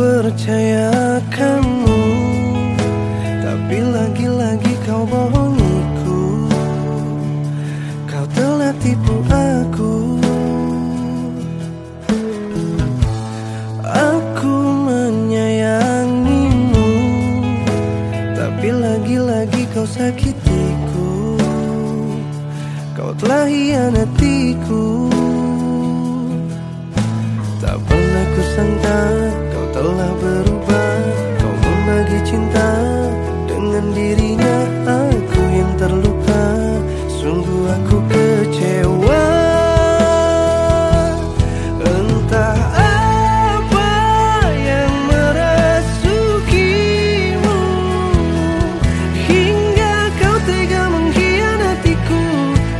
percaya kamu Tapi lagi-lagi kau bohongiku. Kau telah tipu aku. Aku menyayangimu. Tapi lagi-lagi kau sakitiku. Kau telah hianatiku. Tak pernah kusangka kau telah berubah. Kau membagi cinta dengan dirinya. Aku yang terluka. Sungguh aku kecewa. Entah apa yang merasukimu Hingga kau tega mengkhianatiku.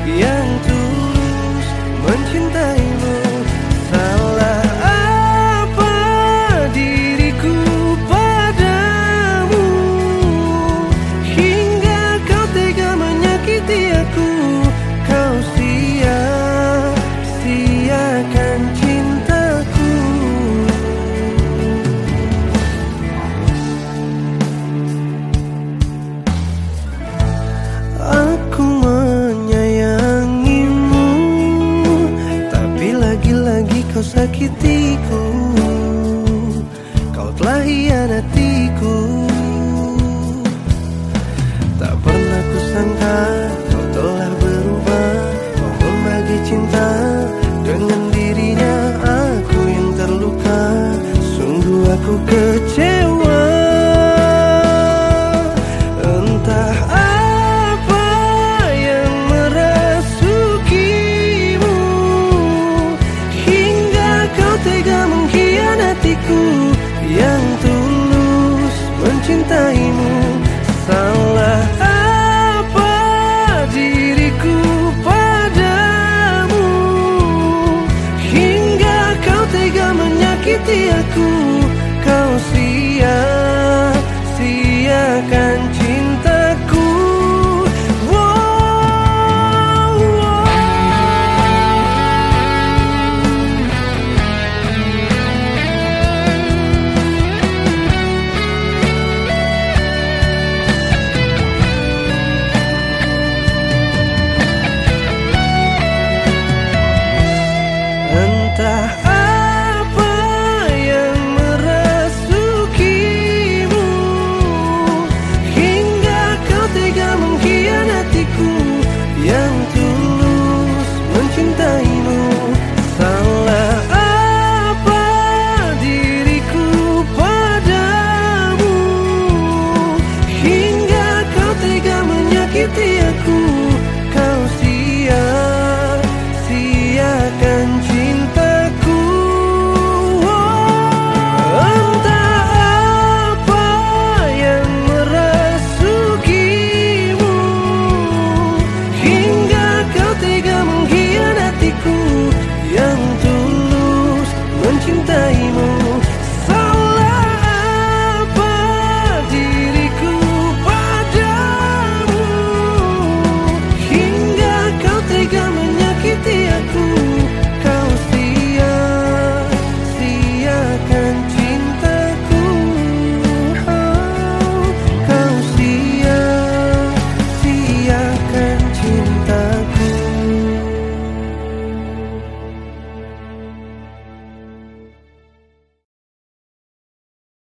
Yang tulus mencintaimu sakitiku Kau telah hianatiku. Tak pernah kusangka